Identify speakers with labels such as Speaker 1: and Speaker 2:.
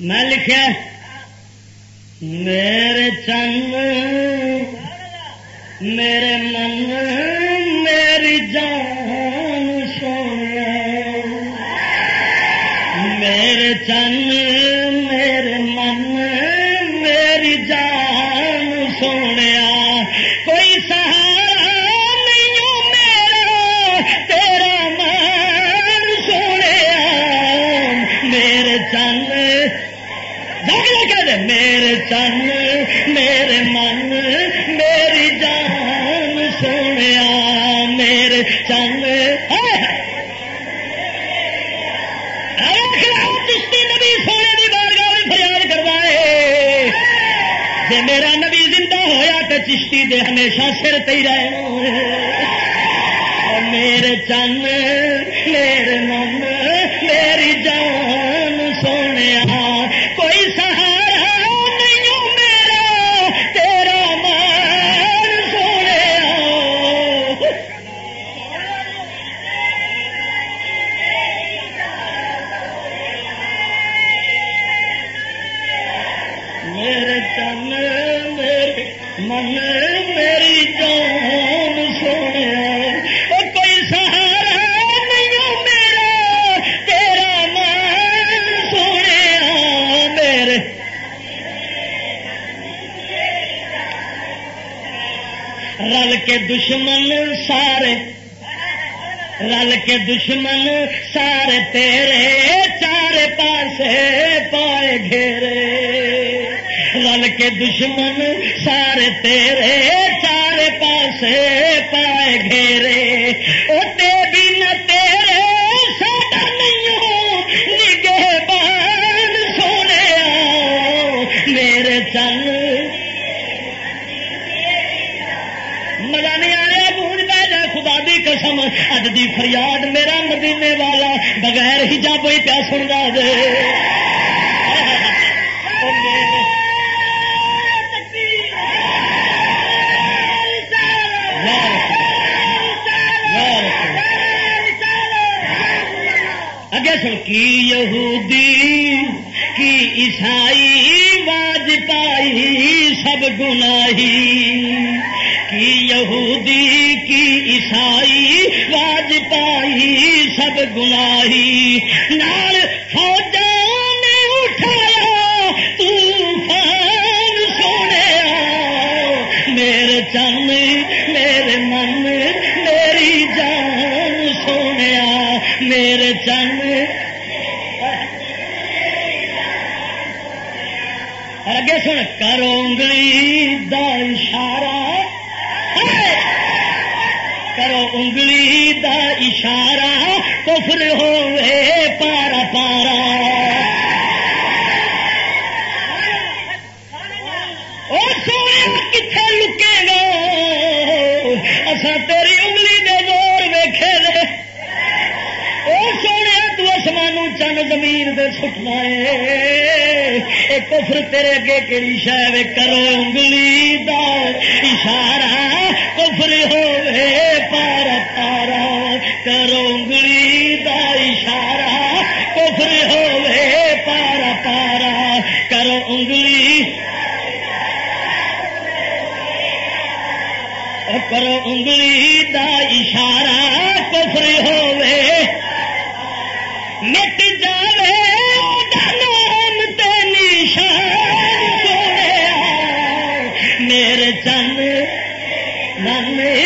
Speaker 1: میں لکھا میرے چند میرے من میری جان سونے میرے چند میرے چند میرے من، میری جان، سونے میرے چند چشتی نبی سونے کی بارگاہ فریاد کروا ہے جی میرا نبی زندہ ہویا تو چشتی دے ہمیشہ سر تے رہے۔ میرے چند میرے من میرے میرے من میری جان سونے۔ کوئی سہارا نہیں میرا، تیرا مان سونے میرے۔ رل کے دشمن سارے، رل کے دشمن سارے تیرے چار پاسے پائے گھیرے۔ کے دشمن سارے تیرے چار پاسے پائے گھیرے۔ اتے بھی نہ تیرے، ساڈا نہیں ہو۔ نگہ بان سونے میرے چند مزہ نہیں آ رہا گونج پہ جائے خدا دی قسم۔ اج دی فریاد میرا مدینے والا بغیر ہی جب ہی پیا سنتا دے۔ کی یہودی کی عیسائی باج پائی سب گناہی کی یہودی کی عیسائی باج پائی سب گناہی نال فوج میرے چند اگے سن کرو انگلی دا اشارہ۔ کرو انگلی دا اشارہ، کفر ہوئے پارا پارا۔ کتنے لکے گا؟ اصا تیری انگلی دے زور ویکھے دے او سونے تو آسمانوں چند زمین دے سٹنا ہے کفر تیرے اگے کہڑی شہ کرو انگلی دا اشارہ، کفر ہوئے پارا پارا کرو انگلی دا اشارہ، کفر ہوئے پارا پارا کرو انگلی کرو انگلی دا اشارہ۔ سونے